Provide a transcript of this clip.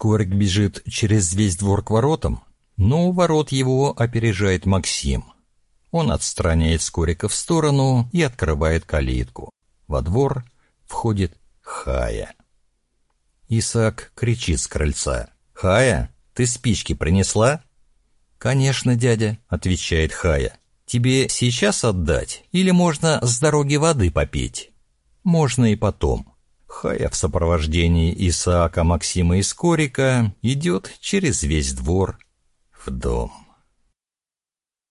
Скорик бежит через весь двор к воротам, но у ворот его опережает Максим. Он отстраняет Скорика в сторону и открывает калитку. Во двор входит Хая. Исаак кричит с крыльца. «Хая, ты спички принесла?» «Конечно, дядя», — отвечает Хая. «Тебе сейчас отдать или можно с дороги воды попить?» «Можно и потом». Хая в сопровождении Исаака, Максима и Скорика идет через весь двор в дом.